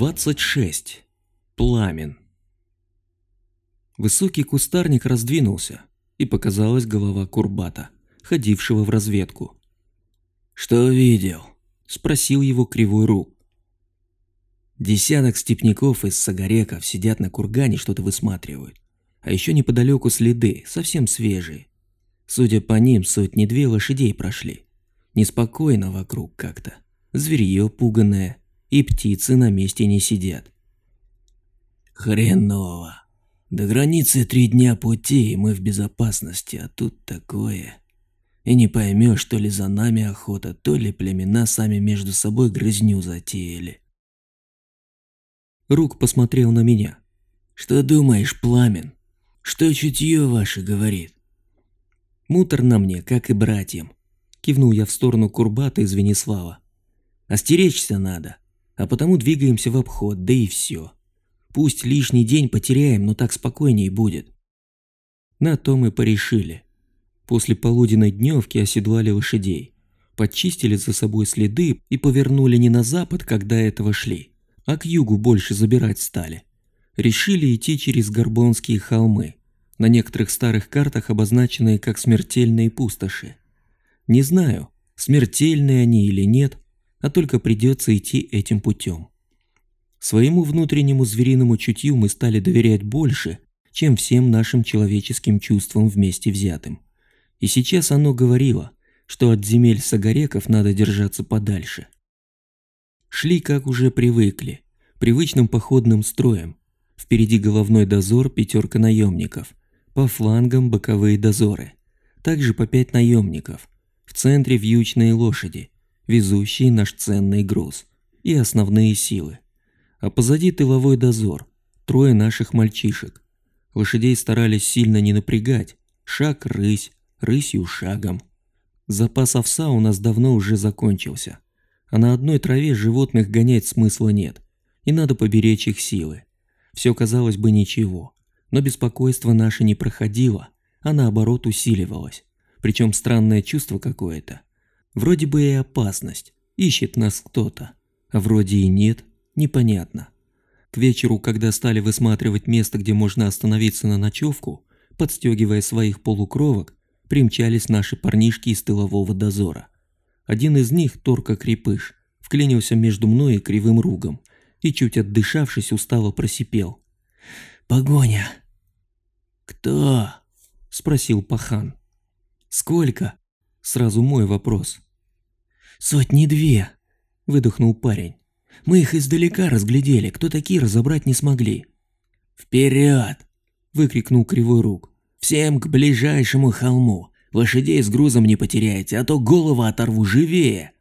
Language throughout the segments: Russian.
26. Пламен. Высокий кустарник раздвинулся, и показалась голова Курбата, ходившего в разведку. «Что видел?» – спросил его кривой рук. Десяток степняков из Сагареков сидят на кургане, что-то высматривают. А еще неподалеку следы, совсем свежие. Судя по ним, сотни-две лошадей прошли. Неспокойно вокруг как-то. Зверье пуганное, и птицы на месте не сидят. Хреново. До границы три дня пути, и мы в безопасности, а тут такое. И не поймешь, то ли за нами охота, то ли племена сами между собой грызню затеяли. Рук посмотрел на меня. Что думаешь, Пламен? Что чутье ваше говорит? Мутор на мне, как и братьям. Кивнул я в сторону Курбата из Венеслава. Остеречься надо а потому двигаемся в обход, да и все. Пусть лишний день потеряем, но так спокойней будет. На то мы порешили. После полуденной дневки оседлали лошадей, подчистили за собой следы и повернули не на запад, когда этого шли, а к югу больше забирать стали. Решили идти через Горбонские холмы, на некоторых старых картах обозначенные как смертельные пустоши. Не знаю, смертельные они или нет, а только придется идти этим путем. Своему внутреннему звериному чутью мы стали доверять больше, чем всем нашим человеческим чувствам вместе взятым. И сейчас оно говорило, что от земель сагареков надо держаться подальше. Шли, как уже привыкли, привычным походным строем. Впереди головной дозор пятерка наемников, по флангам боковые дозоры, также по пять наемников, в центре вьючные лошади, везущий наш ценный груз, и основные силы. А позади тыловой дозор, трое наших мальчишек. Лошадей старались сильно не напрягать, шаг рысь, рысью шагом. Запас овса у нас давно уже закончился, а на одной траве животных гонять смысла нет, и надо поберечь их силы. Все казалось бы ничего, но беспокойство наше не проходило, а наоборот усиливалось, причем странное чувство какое-то, Вроде бы и опасность, ищет нас кто-то, а вроде и нет, непонятно. К вечеру, когда стали высматривать место, где можно остановиться на ночевку, подстегивая своих полукровок, примчались наши парнишки из тылового дозора. Один из них, Торка Крепыш, вклинился между мной и Кривым Ругом и, чуть отдышавшись, устало просипел. «Погоня!» «Кто?» – спросил Пахан. «Сколько?» Сразу мой вопрос. «Сотни две», – выдохнул парень. «Мы их издалека разглядели, кто такие разобрать не смогли». «Вперед!» – выкрикнул Кривой Рук. «Всем к ближайшему холму! Лошадей с грузом не потеряйте, а то голову оторву живее!»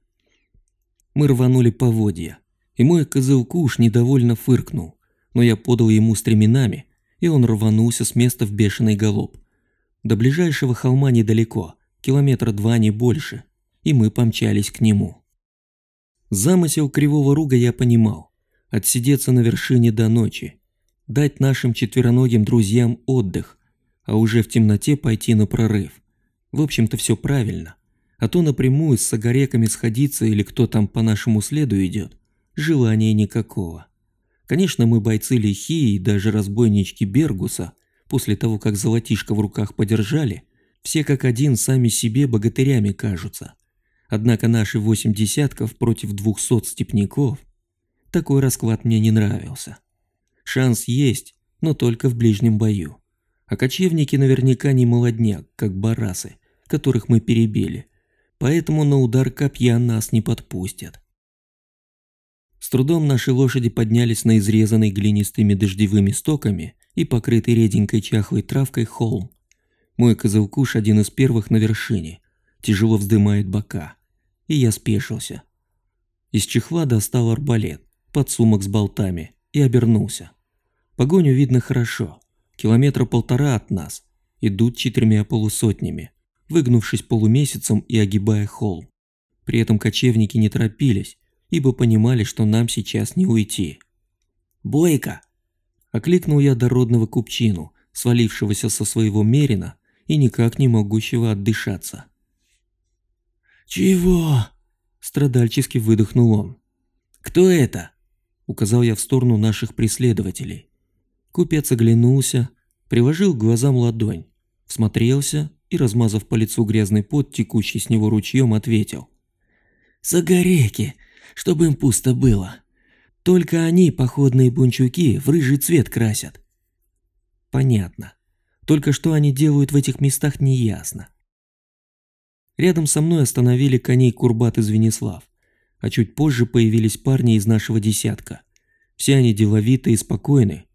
Мы рванули поводья, и мой козылкуш недовольно фыркнул, но я подал ему стременами, и он рванулся с места в бешеный галоп. До ближайшего холма недалеко, километра два не больше, и мы помчались к нему. Замысел Кривого Руга я понимал. Отсидеться на вершине до ночи, дать нашим четвероногим друзьям отдых, а уже в темноте пойти на прорыв. В общем-то все правильно. А то напрямую с сагареками сходиться или кто там по нашему следу идет, желания никакого. Конечно, мы бойцы лихие и даже разбойнички Бергуса, после того, как золотишко в руках подержали, все как один сами себе богатырями кажутся. Однако наши восемь десятков против двухсот степняков, такой расклад мне не нравился. Шанс есть, но только в ближнем бою. А кочевники наверняка не молодняк, как барасы, которых мы перебили, поэтому на удар копья нас не подпустят. С трудом наши лошади поднялись на изрезанный глинистыми дождевыми стоками и покрытый реденькой чахлой травкой холм, мой козылкуш один из первых на вершине, тяжело вздымает бока, и я спешился. Из чехла достал арбалет, подсумок с болтами и обернулся. Погоню видно хорошо, километра полтора от нас, идут четырьмя полусотнями, выгнувшись полумесяцем и огибая холм. При этом кочевники не торопились, ибо понимали, что нам сейчас не уйти. «Бойко!» – окликнул я дородного купчину, свалившегося со своего мерина и никак не могущего отдышаться. «Чего?» – страдальчески выдохнул он. «Кто это?» указал я в сторону наших преследователей. Купец оглянулся, приложил к глазам ладонь, всмотрелся и, размазав по лицу грязный пот, текущий с него ручьем, ответил. «Загореки, чтобы им пусто было. Только они походные бунчуки в рыжий цвет красят». «Понятно. Только что они делают в этих местах, неясно. Рядом со мной остановили коней Курбат и Звенислав, а чуть позже появились парни из нашего десятка. Все они деловиты и спокойны,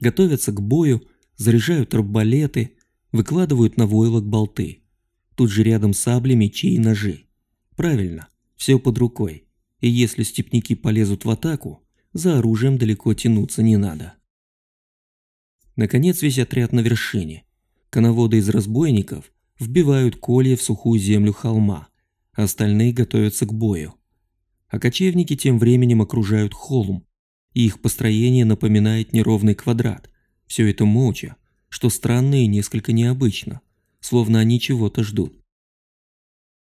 готовятся к бою, заряжают арбалеты, выкладывают на войлок болты. Тут же рядом сабли, мечи и ножи. Правильно, все под рукой. И если степняки полезут в атаку, за оружием далеко тянуться не надо. Наконец весь отряд на вершине. Коноводы из разбойников вбивают колья в сухую землю холма, а остальные готовятся к бою. А кочевники тем временем окружают холм, и их построение напоминает неровный квадрат. Все это молча, что странно и несколько необычно, словно они чего-то ждут.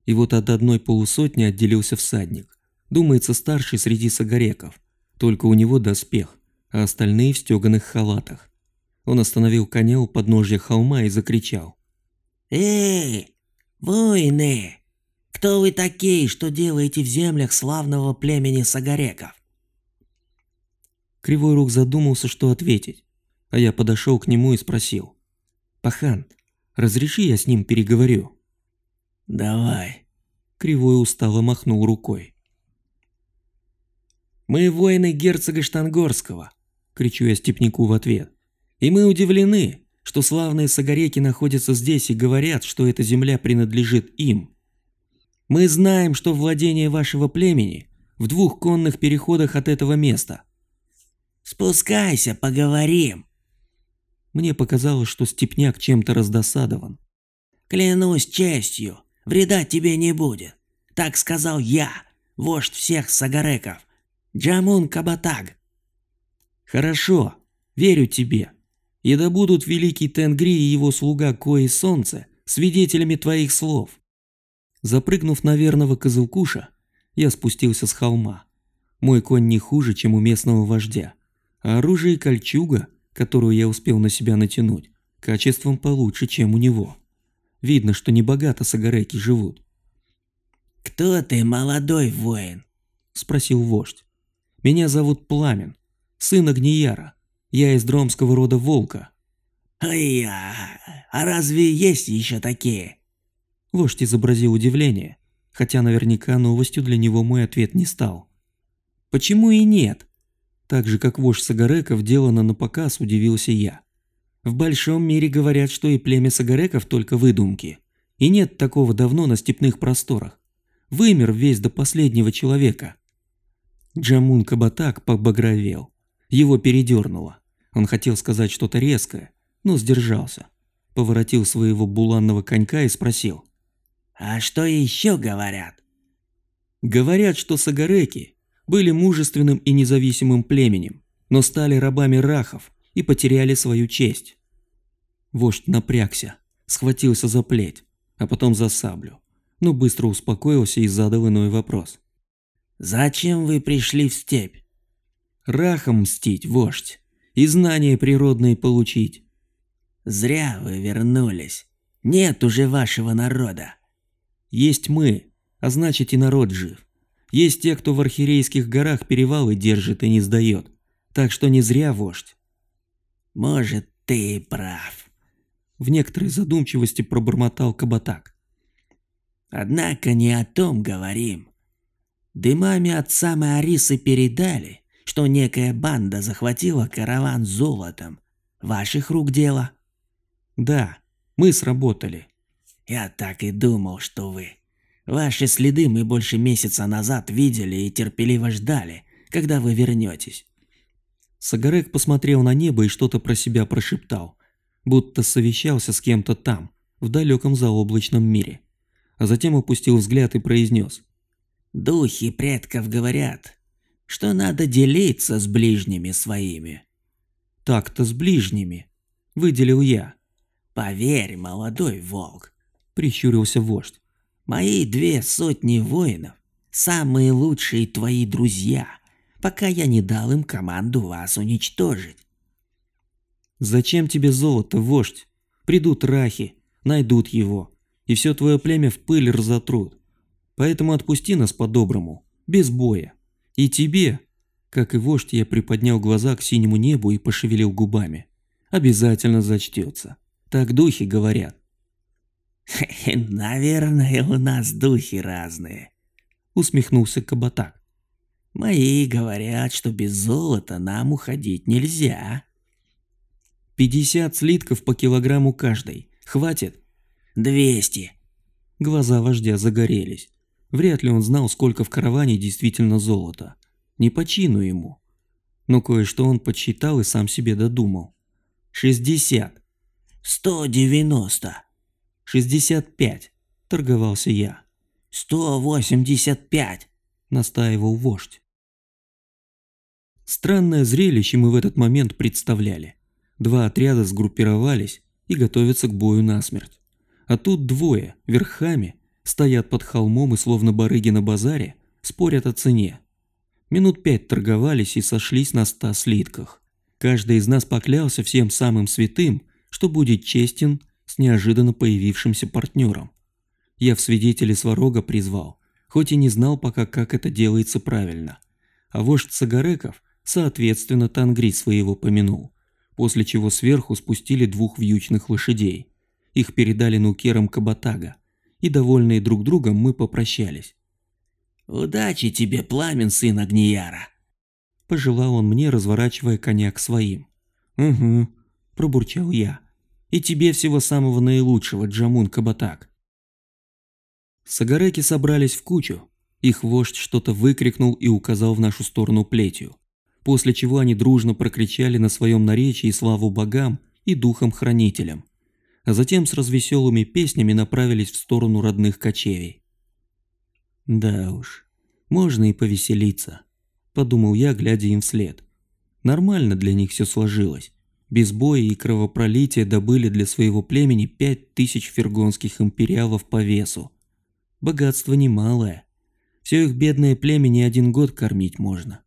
И вот от одной полусотни отделился всадник. Думается, старший среди сагареков, только у него доспех, а остальные в стеганых халатах. Он остановил коня у подножья холма и закричал. «Эй, воины! Кто вы такие, что делаете в землях славного племени Сагареков?» Кривой Рук задумался, что ответить, а я подошел к нему и спросил. «Пахан, разреши я с ним переговорю?» «Давай», — Кривой устало махнул рукой. «Мы воины герцога Штангорского», — кричу я степнику в ответ. «И мы удивлены, что славные сагареки находятся здесь и говорят, что эта земля принадлежит им. Мы знаем, что владение вашего племени в двух конных переходах от этого места. Спускайся, поговорим. Мне показалось, что степняк чем-то раздосадован. Клянусь честью, вреда тебе не будет. Так сказал я, вождь всех сагареков, Джамун Кабатаг. Хорошо, верю тебе. И да будут великий Тенгри и его слуга Кои Солнце свидетелями твоих слов. Запрыгнув на верного Козылкуша, я спустился с холма. Мой конь не хуже, чем у местного вождя, а оружие и кольчуга, которую я успел на себя натянуть, качеством получше, чем у него. Видно, что небогато сагареки живут. «Кто ты, молодой воин?» – спросил вождь. «Меня зовут Пламен, сын Огнияра. Я из дромского рода волка. Ай, а разве есть еще такие? Вождь изобразил удивление, хотя наверняка новостью для него мой ответ не стал. Почему и нет? Так же, как вождь Сагареков делано на показ, удивился я. В большом мире говорят, что и племя Сагареков только выдумки. И нет такого давно на степных просторах. Вымер весь до последнего человека. Джамун Кабатак побагровел. Его передернуло. Он хотел сказать что-то резкое, но сдержался. Поворотил своего буланного конька и спросил. «А что еще говорят?» «Говорят, что сагареки были мужественным и независимым племенем, но стали рабами рахов и потеряли свою честь». Вождь напрягся, схватился за плеть, а потом за саблю, но быстро успокоился и задал иной вопрос. «Зачем вы пришли в степь?» «Рахом мстить, вождь и знания природные получить. Зря вы вернулись. Нет уже вашего народа. Есть мы, а значит и народ жив. Есть те, кто в архирейских горах перевалы держит и не сдает. Так что не зря вождь. Может, ты прав. В некоторой задумчивости пробормотал Кабатак. Однако не о том говорим. Дымами от самой Арисы передали, что некая банда захватила караван с золотом. Ваших рук дело? Да, мы сработали. Я так и думал, что вы. Ваши следы мы больше месяца назад видели и терпеливо ждали, когда вы вернетесь. Сагарек посмотрел на небо и что-то про себя прошептал, будто совещался с кем-то там, в далеком заоблачном мире. А затем опустил взгляд и произнес. «Духи предков говорят, что надо делиться с ближними своими. Так-то с ближними, выделил я. Поверь, молодой волк, прищурился вождь. Мои две сотни воинов, самые лучшие твои друзья, пока я не дал им команду вас уничтожить. Зачем тебе золото, вождь? Придут рахи, найдут его, и все твое племя в пыль разотрут. Поэтому отпусти нас по-доброму, без боя. И тебе, как и вождь, я приподнял глаза к синему небу и пошевелил губами. Обязательно зачтется. Так духи говорят. «Наверное, у нас духи разные», — усмехнулся Кабатак. «Мои говорят, что без золота нам уходить нельзя». «Пятьдесят слитков по килограмму каждый. Хватит?» «Двести». Глаза вождя загорелись. Вряд ли он знал, сколько в караване действительно золота. Не по чину ему. Но кое-что он подсчитал и сам себе додумал. «Шестьдесят». «Сто девяносто». «Шестьдесят пять», – торговался я. «Сто восемьдесят пять», – настаивал вождь. Странное зрелище мы в этот момент представляли. Два отряда сгруппировались и готовятся к бою насмерть. А тут двое, верхами, стоят под холмом и словно барыги на базаре, спорят о цене. Минут пять торговались и сошлись на ста слитках. Каждый из нас поклялся всем самым святым, что будет честен с неожиданно появившимся партнером. Я в свидетели Сварога призвал, хоть и не знал пока, как это делается правильно. А вождь Сагареков, соответственно, Тангри своего помянул, после чего сверху спустили двух вьючных лошадей. Их передали нукерам Кабатага, и, довольные друг другом, мы попрощались. «Удачи тебе, пламен, сын Агнияра!» Пожелал он мне, разворачивая коня к своим. «Угу», – пробурчал я. И тебе всего самого наилучшего, Джамун Кабатак. Сагареки собрались в кучу. Их вождь что-то выкрикнул и указал в нашу сторону плетью. После чего они дружно прокричали на своем наречии славу богам и духам-хранителям. А затем с развеселыми песнями направились в сторону родных кочевий. Да уж, можно и повеселиться, подумал я, глядя им вслед. Нормально для них все сложилось без боя и кровопролития добыли для своего племени пять тысяч фергонских империалов по весу. Богатство немалое. Все их бедное племя не один год кормить можно.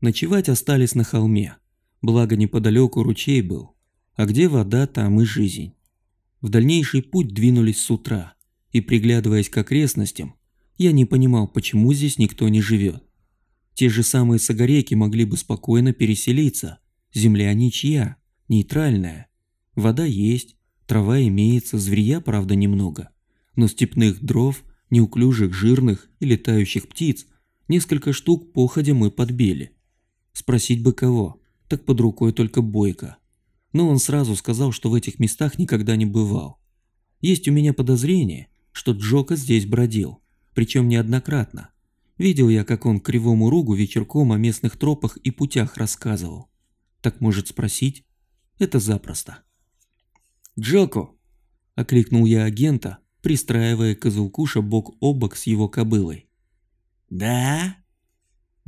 Ночевать остались на холме, благо неподалеку ручей был, а где вода, там и жизнь. В дальнейший путь двинулись с утра, и приглядываясь к окрестностям, я не понимал, почему здесь никто не живет. Те же самые сагареки могли бы спокойно переселиться, Земля ничья, нейтральная. Вода есть, трава имеется, зверья, правда, немного. Но степных дров, неуклюжих, жирных и летающих птиц несколько штук походя мы подбили. Спросить бы кого, так под рукой только Бойко. Но он сразу сказал, что в этих местах никогда не бывал. Есть у меня подозрение, что Джока здесь бродил, причем неоднократно. Видел я, как он кривому ругу вечерком о местных тропах и путях рассказывал. Так может спросить? Это запросто. «Джоку!» – окликнул я агента, пристраивая Козулкуша бок о бок с его кобылой. «Да?»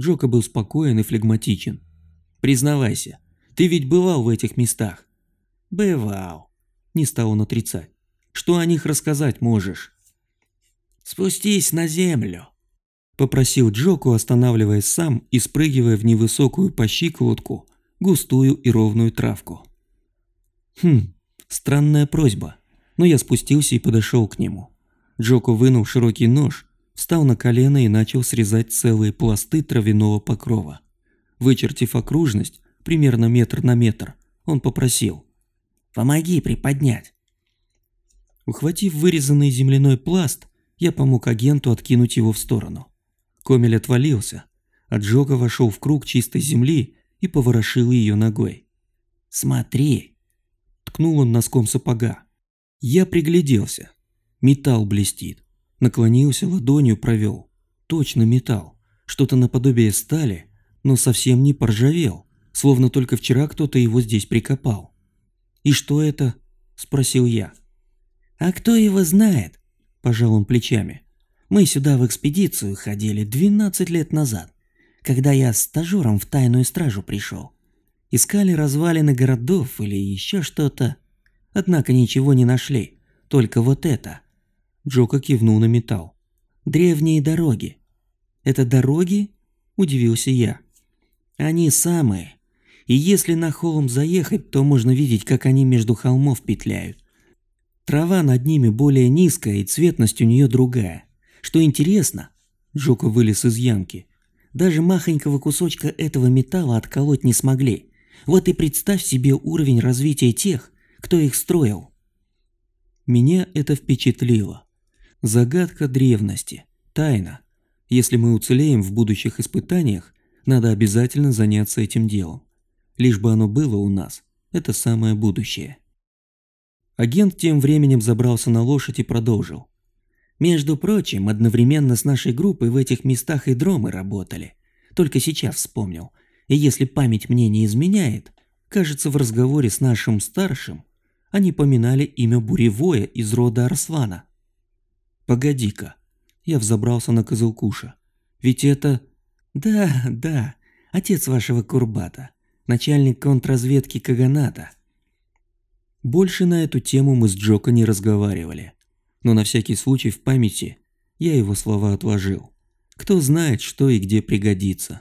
Джока был спокоен и флегматичен. «Признавайся, ты ведь бывал в этих местах?» «Бывал», – не стал он отрицать. «Что о них рассказать можешь?» «Спустись на землю», – попросил Джоку, останавливаясь сам и спрыгивая в невысокую по щиколотку густую и ровную травку. Хм, странная просьба, но я спустился и подошел к нему. Джоко вынул широкий нож, встал на колено и начал срезать целые пласты травяного покрова. Вычертив окружность, примерно метр на метр, он попросил. «Помоги приподнять». Ухватив вырезанный земляной пласт, я помог агенту откинуть его в сторону. Комель отвалился, а Джока вошел в круг чистой земли и поворошил ее ногой. «Смотри!» Ткнул он носком сапога. Я пригляделся. Металл блестит. Наклонился, ладонью провел. Точно металл. Что-то наподобие стали, но совсем не поржавел, словно только вчера кто-то его здесь прикопал. «И что это?» – спросил я. «А кто его знает?» – пожал он плечами. «Мы сюда в экспедицию ходили 12 лет назад когда я стажером в тайную стражу пришел. Искали развалины городов или еще что-то. Однако ничего не нашли, только вот это. Джока кивнул на металл. Древние дороги. Это дороги? – удивился я. «Они самые. И если на холм заехать, то можно видеть, как они между холмов петляют. Трава над ними более низкая и цветность у нее другая. Что интересно, Джоко вылез из ямки. Даже махонького кусочка этого металла отколоть не смогли. Вот и представь себе уровень развития тех, кто их строил. Меня это впечатлило. Загадка древности, тайна. Если мы уцелеем в будущих испытаниях, надо обязательно заняться этим делом. Лишь бы оно было у нас. Это самое будущее. Агент тем временем забрался на лошадь и продолжил. Между прочим, одновременно с нашей группой в этих местах и дромы работали. Только сейчас вспомнил. И если память мне не изменяет, кажется, в разговоре с нашим старшим они поминали имя Буревое из рода Арслана. Погоди-ка, я взобрался на Козылкуша. Ведь это... Да, да, отец вашего Курбата, начальник контрразведки Каганата. Больше на эту тему мы с Джоко не разговаривали но на всякий случай в памяти я его слова отложил. Кто знает, что и где пригодится.